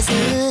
was good.